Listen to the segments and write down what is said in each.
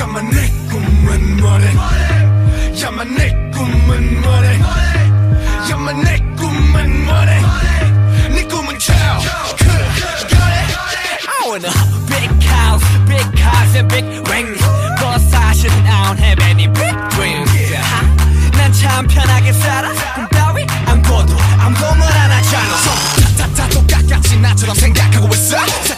I wanna big cows, big cars and big rings 버사신 I don't have any big dreams 난참 편하게 살아 꿈 따위 안 꿔도 아무도 뭘 안하잖아 손 탁탁탁 똑같같이 나처럼 생각하고 있어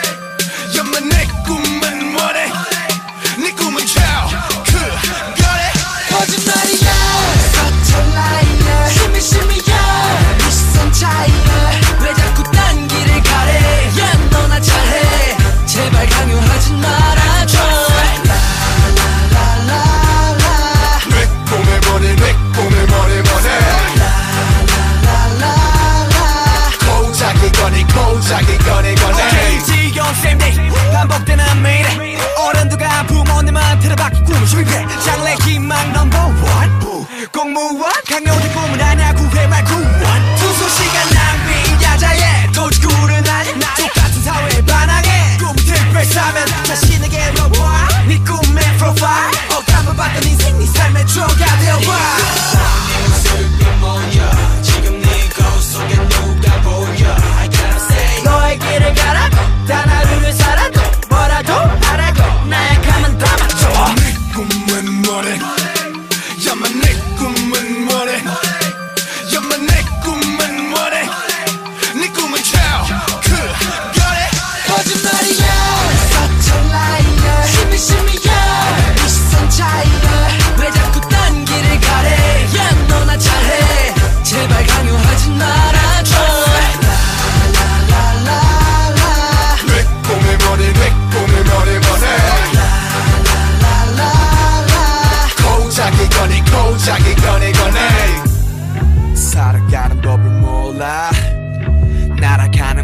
Okay. 자기 하게 꺼내 꺼내 살아가는 법을 몰라 날아가는